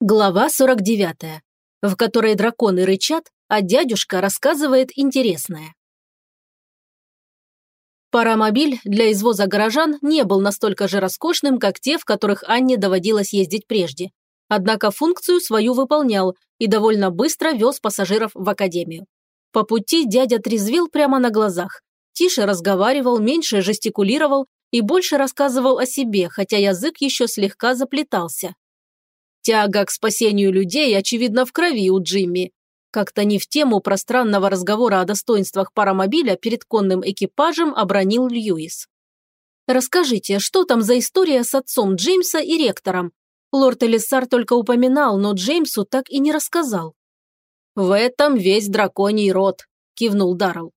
Глава 49, в которой драконы рычат, а дядюшка рассказывает интересное. Парамобиль для извоза горожан не был настолько же роскошным, как те, в которых Анне доводилось ездить прежде. Однако функцию свою выполнял и довольно быстро вез пассажиров в академию. По пути дядя трезвел прямо на глазах. Тише разговаривал, меньше жестикулировал и больше рассказывал о себе, хотя язык еще слегка заплетался. Тяга к спасению людей, очевидно, в крови у Джимми. Как-то не в тему пространного разговора о достоинствах паромобиля перед конным экипажем обронил Льюис. «Расскажите, что там за история с отцом Джеймса и ректором? Лорд Элиссар только упоминал, но Джеймсу так и не рассказал». «В этом весь драконий род», – кивнул Даррелл.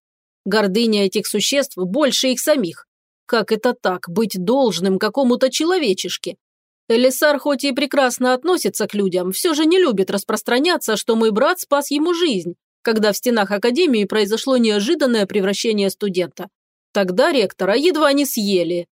«Гордыня этих существ больше их самих. Как это так, быть должным какому-то человечешке? Элисар хоть и прекрасно относится к людям, все же не любит распространяться, что мой брат спас ему жизнь, когда в стенах Академии произошло неожиданное превращение студента. Тогда ректора едва не съели.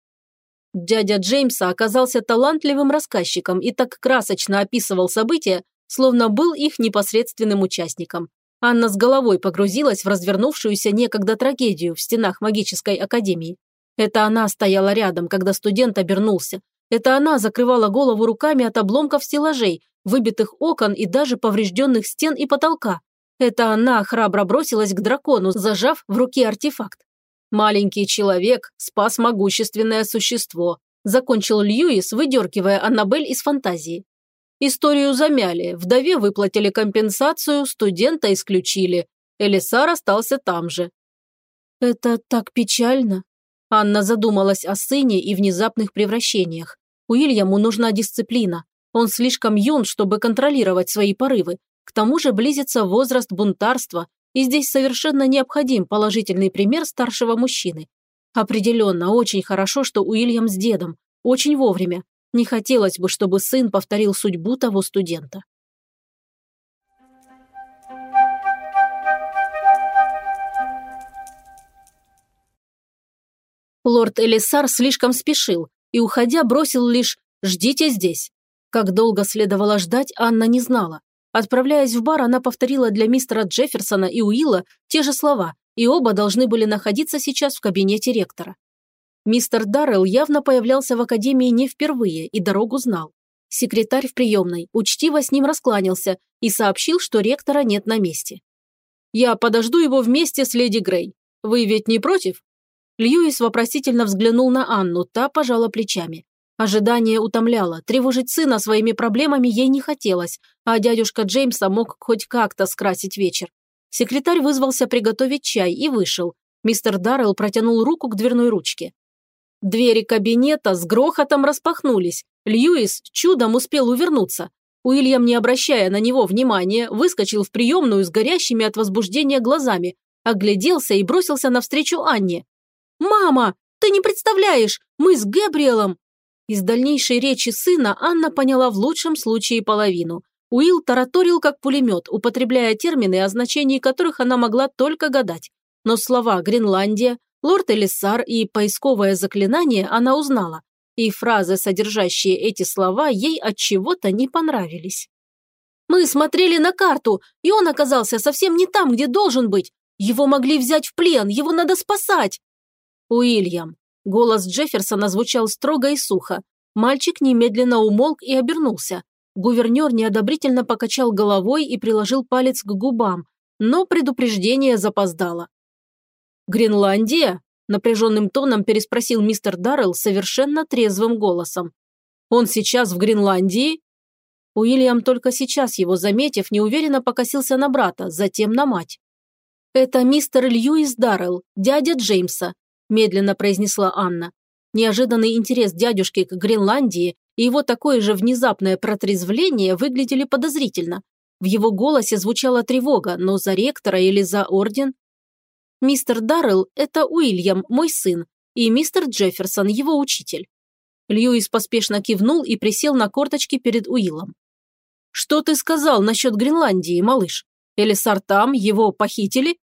Дядя Джеймса оказался талантливым рассказчиком и так красочно описывал события, словно был их непосредственным участником. Анна с головой погрузилась в развернувшуюся некогда трагедию в стенах магической академии. Это она стояла рядом, когда студент обернулся, это она закрывала голову руками от обломков стеллажей, выбитых окон и даже поврежденных стен и потолка. Это она храбро бросилась к дракону, зажав в руке артефакт. Маленький человек спас могущественное существо, закончил Льюис, выдергивая Аннабель из фантазии. Историю замяли, вдове выплатили компенсацию, студента исключили. Элисар остался там же. «Это так печально», Анна задумалась о сыне и внезапных превращениях. Уильяму нужна дисциплина. Он слишком юн, чтобы контролировать свои порывы. К тому же близится возраст бунтарства, и здесь совершенно необходим положительный пример старшего мужчины. Определенно, очень хорошо, что Уильям с дедом. Очень вовремя. Не хотелось бы, чтобы сын повторил судьбу того студента. Лорд Элисар слишком спешил, и, уходя, бросил лишь «ждите здесь». Как долго следовало ждать, Анна не знала. Отправляясь в бар, она повторила для мистера Джефферсона и Уилла те же слова, и оба должны были находиться сейчас в кабинете ректора. Мистер Даррелл явно появлялся в академии не впервые и дорогу знал. Секретарь в приемной учтиво с ним раскланялся и сообщил, что ректора нет на месте. «Я подожду его вместе с леди Грей. Вы ведь не против?» Льюис вопросительно взглянул на Анну, та пожала плечами. Ожидание утомляло, тревожить сына своими проблемами ей не хотелось, а дядюшка Джеймса мог хоть как-то скрасить вечер. Секретарь вызвался приготовить чай и вышел. Мистер Даррелл протянул руку к дверной ручке. Двери кабинета с грохотом распахнулись. Льюис чудом успел увернуться. Уильям, не обращая на него внимания, выскочил в приемную с горящими от возбуждения глазами, огляделся и бросился навстречу Анне. «Мама, ты не представляешь, мы с Гэбриэлом!» Из дальнейшей речи сына Анна поняла в лучшем случае половину. Уилл тараторил как пулемет, употребляя термины, о значении которых она могла только гадать. Но слова «Гренландия», «Лорд Элиссар» и «поисковое заклинание» она узнала. И фразы, содержащие эти слова, ей от чего-то не понравились. «Мы смотрели на карту, и он оказался совсем не там, где должен быть. Его могли взять в плен, его надо спасать!» «Уильям!» Голос Джефферсона звучал строго и сухо. Мальчик немедленно умолк и обернулся. Гувернер неодобрительно покачал головой и приложил палец к губам, но предупреждение запоздало. «Гренландия?» – напряженным тоном переспросил мистер Даррелл совершенно трезвым голосом. «Он сейчас в Гренландии?» Уильям, только сейчас его заметив, неуверенно покосился на брата, затем на мать. «Это мистер Льюис Даррелл, дядя Джеймса медленно произнесла Анна. Неожиданный интерес дядюшки к Гренландии и его такое же внезапное протрезвление выглядели подозрительно. В его голосе звучала тревога, но за ректора или за орден? «Мистер Даррелл – это Уильям, мой сын, и мистер Джефферсон – его учитель». Льюис поспешно кивнул и присел на корточки перед Уиллом. «Что ты сказал насчет Гренландии, малыш? Элисар там, его похитили?»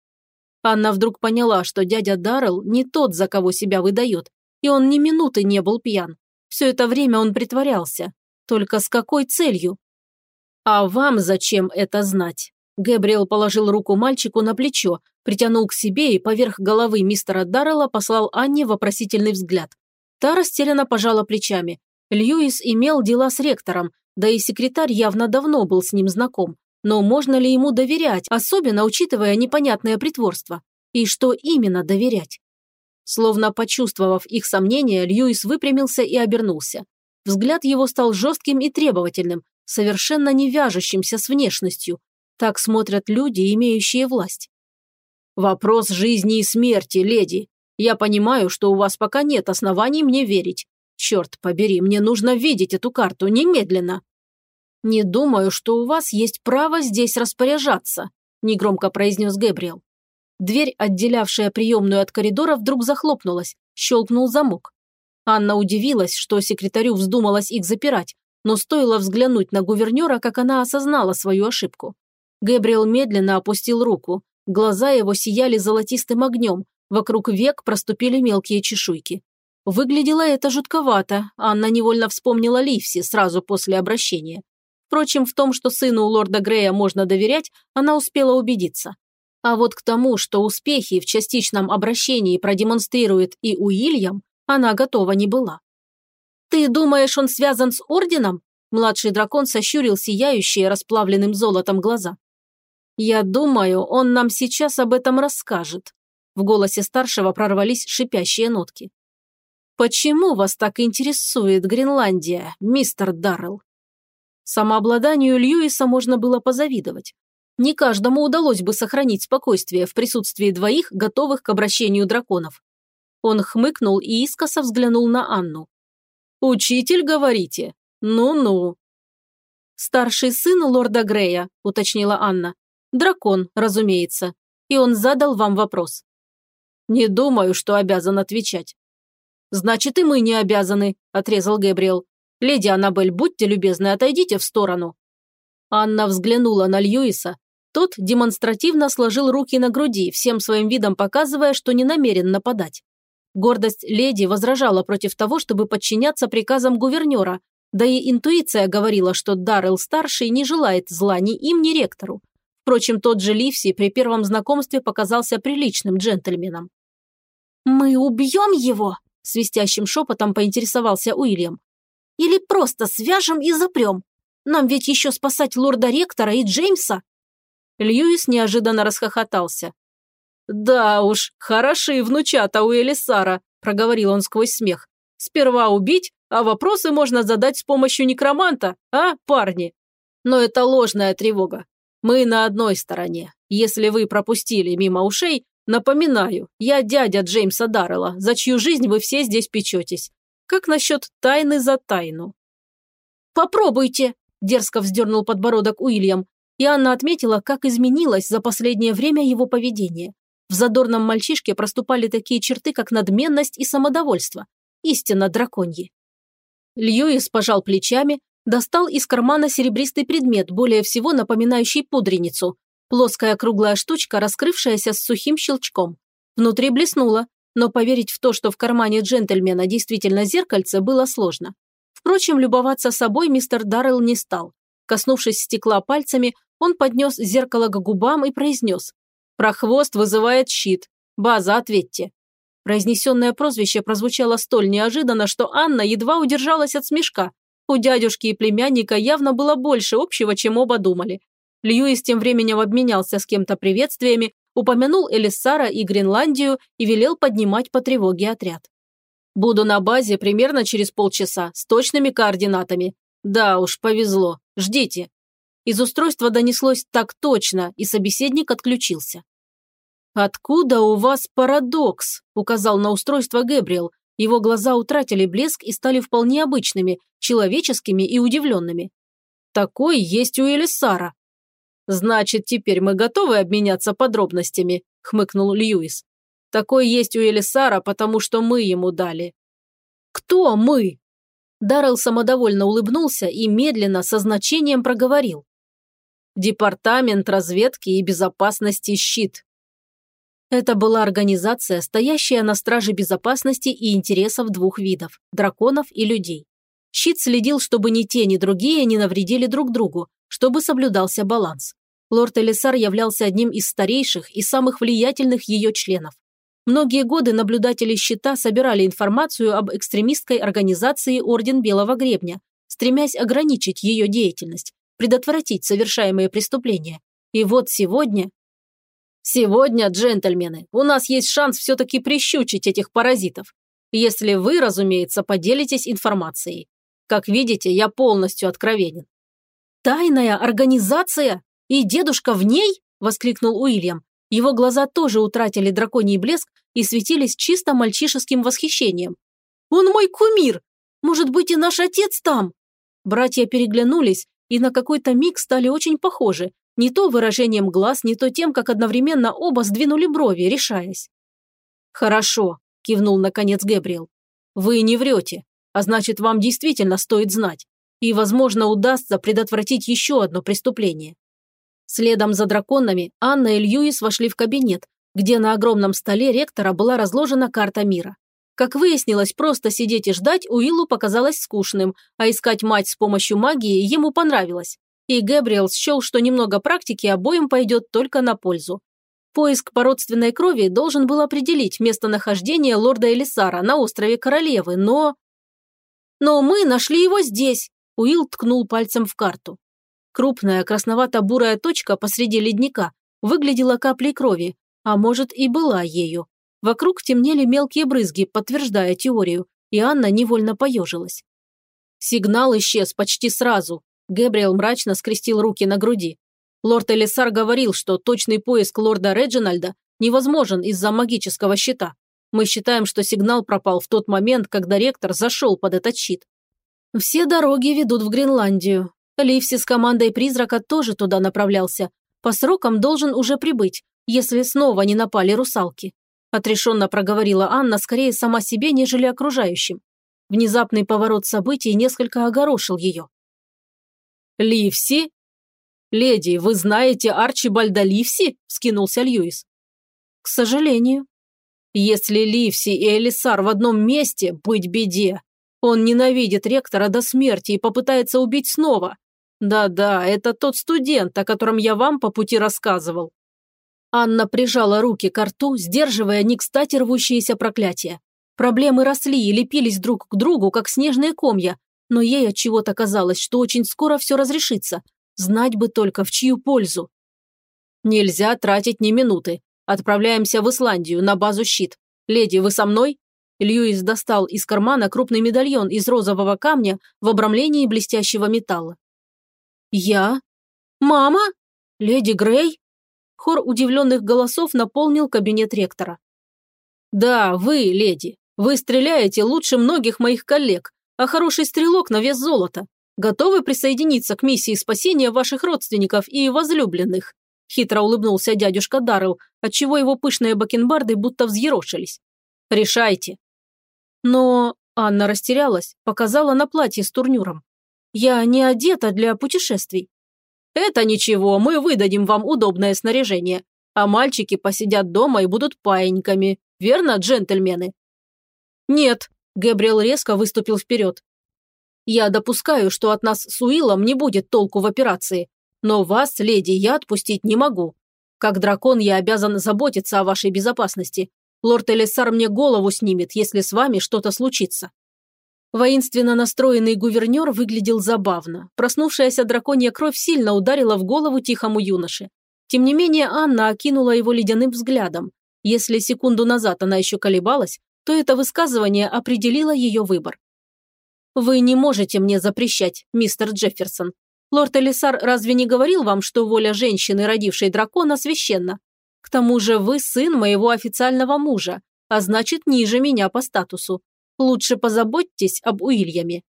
Анна вдруг поняла, что дядя Даррелл не тот, за кого себя выдает, и он ни минуты не был пьян. Все это время он притворялся. Только с какой целью? «А вам зачем это знать?» Гэбриэл положил руку мальчику на плечо, притянул к себе и поверх головы мистера Даррелла послал Анне вопросительный взгляд. Та растерянно пожала плечами. Льюис имел дела с ректором, да и секретарь явно давно был с ним знаком. Но можно ли ему доверять, особенно учитывая непонятное притворство? И что именно доверять? Словно почувствовав их сомнения, Льюис выпрямился и обернулся. Взгляд его стал жестким и требовательным, совершенно не вяжущимся с внешностью. Так смотрят люди, имеющие власть. «Вопрос жизни и смерти, леди. Я понимаю, что у вас пока нет оснований мне верить. Черт побери, мне нужно видеть эту карту немедленно». «Не думаю, что у вас есть право здесь распоряжаться», негромко произнес Гэбриэл. Дверь, отделявшая приемную от коридора, вдруг захлопнулась, щелкнул замок. Анна удивилась, что секретарю вздумалось их запирать, но стоило взглянуть на гувернера, как она осознала свою ошибку. Гэбриэл медленно опустил руку, глаза его сияли золотистым огнем, вокруг век проступили мелкие чешуйки. Выглядело это жутковато, Анна невольно вспомнила Ливси сразу после обращения. Впрочем, в том, что сыну лорда Грея можно доверять, она успела убедиться. А вот к тому, что успехи в частичном обращении продемонстрирует и Уильям, она готова не была. «Ты думаешь, он связан с Орденом?» Младший дракон сощурил сияющие расплавленным золотом глаза. «Я думаю, он нам сейчас об этом расскажет». В голосе старшего прорвались шипящие нотки. «Почему вас так интересует Гренландия, мистер Даррелл?» Самообладанию Льюиса можно было позавидовать. Не каждому удалось бы сохранить спокойствие в присутствии двоих, готовых к обращению драконов. Он хмыкнул и искоса взглянул на Анну. «Учитель, говорите? Ну-ну». «Старший сын лорда Грея», – уточнила Анна. «Дракон, разумеется. И он задал вам вопрос». «Не думаю, что обязан отвечать». «Значит, и мы не обязаны», – отрезал Гэбриэл. «Леди Аннабель, будьте любезны, отойдите в сторону». Анна взглянула на Льюиса, тот демонстративно сложил руки на груди, всем своим видом показывая, что не намерен нападать. Гордость леди возражала против того, чтобы подчиняться приказам гувернера, да и интуиция говорила, что Даррелл-старший не желает зла ни им, ни ректору. Впрочем, тот же Ливси при первом знакомстве показался приличным джентльменом. «Мы убьем его?» – свистящим шепотом поинтересовался Уильям. «Или просто свяжем и запрем? Нам ведь еще спасать лорда-ректора и Джеймса?» Льюис неожиданно расхохотался. «Да уж, хороши внучата у Элисара», – проговорил он сквозь смех. «Сперва убить, а вопросы можно задать с помощью некроманта, а, парни? Но это ложная тревога. Мы на одной стороне. Если вы пропустили мимо ушей, напоминаю, я дядя Джеймса Даррелла, за чью жизнь вы все здесь печетесь. Как насчет тайны за тайну?» «Попробуйте», – дерзко вздернул подбородок Уильям и Анна отметила, как изменилось за последнее время его поведение. В задорном мальчишке проступали такие черты, как надменность и самодовольство. Истинно драконьи. Льюис пожал плечами, достал из кармана серебристый предмет, более всего напоминающий пудреницу. Плоская круглая штучка, раскрывшаяся с сухим щелчком. Внутри блеснуло, но поверить в то, что в кармане джентльмена действительно зеркальце, было сложно. Впрочем, любоваться собой мистер Даррелл не стал. Коснувшись стекла пальцами, он поднес зеркало к губам и произнес. «Прохвост вызывает щит. База, ответьте». Произнесенное прозвище прозвучало столь неожиданно, что Анна едва удержалась от смешка. У дядюшки и племянника явно было больше общего, чем оба думали. Льюис тем временем обменялся с кем-то приветствиями, упомянул Элиссара и Гренландию и велел поднимать по тревоге отряд. «Буду на базе примерно через полчаса, с точными координатами. Да уж, повезло. Ждите». Из устройства донеслось так точно, и собеседник отключился. «Откуда у вас парадокс?» – указал на устройство Гэбриэл. Его глаза утратили блеск и стали вполне обычными, человеческими и удивленными. «Такой есть у Элисара». «Значит, теперь мы готовы обменяться подробностями», – хмыкнул Льюис. «Такой есть у Элисара, потому что мы ему дали». «Кто мы?» Даррелл самодовольно улыбнулся и медленно, со значением проговорил. Департамент разведки и безопасности «Щит». Это была организация, стоящая на страже безопасности и интересов двух видов – драконов и людей. Щит следил, чтобы ни те, ни другие не навредили друг другу, чтобы соблюдался баланс. Лорд Элисар являлся одним из старейших и самых влиятельных ее членов. Многие годы наблюдатели щита собирали информацию об экстремистской организации Орден Белого Гребня, стремясь ограничить ее деятельность, предотвратить совершаемые преступления. И вот сегодня... Сегодня, джентльмены, у нас есть шанс все-таки прищучить этих паразитов. Если вы, разумеется, поделитесь информацией. Как видите, я полностью откровенен. «Тайная организация? И дедушка в ней?» – воскликнул Уильям. Его глаза тоже утратили драконий блеск и светились чисто мальчишеским восхищением. «Он мой кумир! Может быть, и наш отец там?» Братья переглянулись и на какой-то миг стали очень похожи, не то выражением глаз, не то тем, как одновременно оба сдвинули брови, решаясь. «Хорошо», – кивнул наконец Гэбриэл. «Вы не врете, а значит, вам действительно стоит знать. И, возможно, удастся предотвратить еще одно преступление. Следом за драконами Анна и Льюис вошли в кабинет, где на огромном столе ректора была разложена карта мира. Как выяснилось, просто сидеть и ждать Уиллу показалось скучным, а искать мать с помощью магии ему понравилось. И Гэбриэл счел, что немного практики обоим пойдет только на пользу. Поиск по родственной крови должен был определить местонахождение лорда Элисара на острове Королевы, но... «Но мы нашли его здесь!» Уилл ткнул пальцем в карту. Крупная красновато-бурая точка посреди ледника выглядела каплей крови, а может и была ею. Вокруг темнели мелкие брызги, подтверждая теорию, и Анна невольно поежилась. Сигнал исчез почти сразу. Гэбриэл мрачно скрестил руки на груди. Лорд Элисар говорил, что точный поиск лорда Реджинальда невозможен из-за магического щита. Мы считаем, что сигнал пропал в тот момент, когда ректор зашел под этот щит. Все дороги ведут в Гренландию, Ливси с командой призрака тоже туда направлялся. По срокам должен уже прибыть, если снова не напали русалки. Отрешенно проговорила Анна скорее сама себе, нежели окружающим. Внезапный поворот событий несколько огорошил ее. «Ливси? Леди, вы знаете Арчибальда Ливси?» – вскинулся Льюис. «К сожалению». «Если Ливси и Элисар в одном месте, быть беде. Он ненавидит ректора до смерти и попытается убить снова. «Да-да, это тот студент, о котором я вам по пути рассказывал». Анна прижала руки к рту, сдерживая не кстати рвущиеся проклятия. Проблемы росли и лепились друг к другу, как снежные комья, но ей от чего-то казалось, что очень скоро все разрешится. Знать бы только, в чью пользу. Нельзя тратить ни минуты. Отправляемся в Исландию, на базу «Щит». Леди, вы со мной? Льюис достал из кармана крупный медальон из розового камня в обрамлении блестящего металла. «Я? Мама? Леди Грей?» Хор удивленных голосов наполнил кабинет ректора. «Да, вы, леди. Вы стреляете лучше многих моих коллег, а хороший стрелок на вес золота. Готовы присоединиться к миссии спасения ваших родственников и возлюбленных?» Хитро улыбнулся дядюшка Даррелл, отчего его пышные бакенбарды будто взъерошились. «Решайте». Но Анна растерялась, показала на платье с турнюром. Я не одета для путешествий». «Это ничего, мы выдадим вам удобное снаряжение, а мальчики посидят дома и будут паиньками, верно, джентльмены?» «Нет», – Гэбриэл резко выступил вперед. «Я допускаю, что от нас с Уиллом не будет толку в операции, но вас, леди, я отпустить не могу. Как дракон я обязан заботиться о вашей безопасности. Лорд Элиссар мне голову снимет, если с вами что-то случится». Воинственно настроенный гувернер выглядел забавно. Проснувшаяся драконья кровь сильно ударила в голову тихому юноше. Тем не менее, Анна окинула его ледяным взглядом. Если секунду назад она еще колебалась, то это высказывание определило ее выбор. «Вы не можете мне запрещать, мистер Джефферсон. Лорд Элисар разве не говорил вам, что воля женщины, родившей дракона, священна? К тому же вы сын моего официального мужа, а значит, ниже меня по статусу. Лучше позаботьтесь об Уильяме».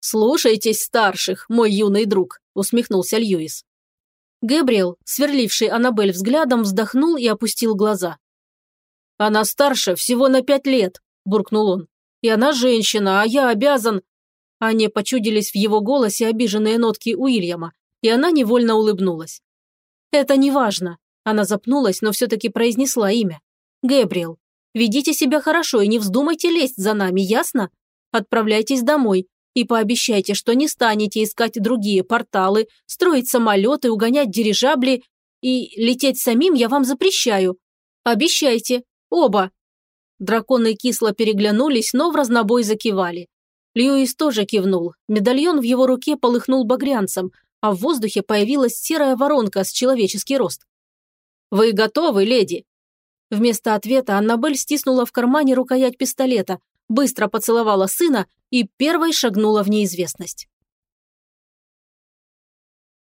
«Слушайтесь старших, мой юный друг», – усмехнулся Льюис. Гэбриэл, сверливший Аннабель взглядом, вздохнул и опустил глаза. «Она старше всего на пять лет», – буркнул он. «И она женщина, а я обязан...» Ане почудились в его голосе обиженные нотки Уильяма, и она невольно улыбнулась. «Это не важно», – она запнулась, но все-таки произнесла имя. «Гэбриэл, Ведите себя хорошо и не вздумайте лезть за нами, ясно? Отправляйтесь домой. И пообещайте, что не станете искать другие порталы, строить самолеты, угонять дирижабли и лететь самим я вам запрещаю. Обещайте. Оба. Драконы кисло переглянулись, но в разнобой закивали. Льюис тоже кивнул. Медальон в его руке полыхнул багрянцем, а в воздухе появилась серая воронка с человеческий рост. «Вы готовы, леди?» Вместо ответа Аннабель стиснула в кармане рукоять пистолета, быстро поцеловала сына и первой шагнула в неизвестность.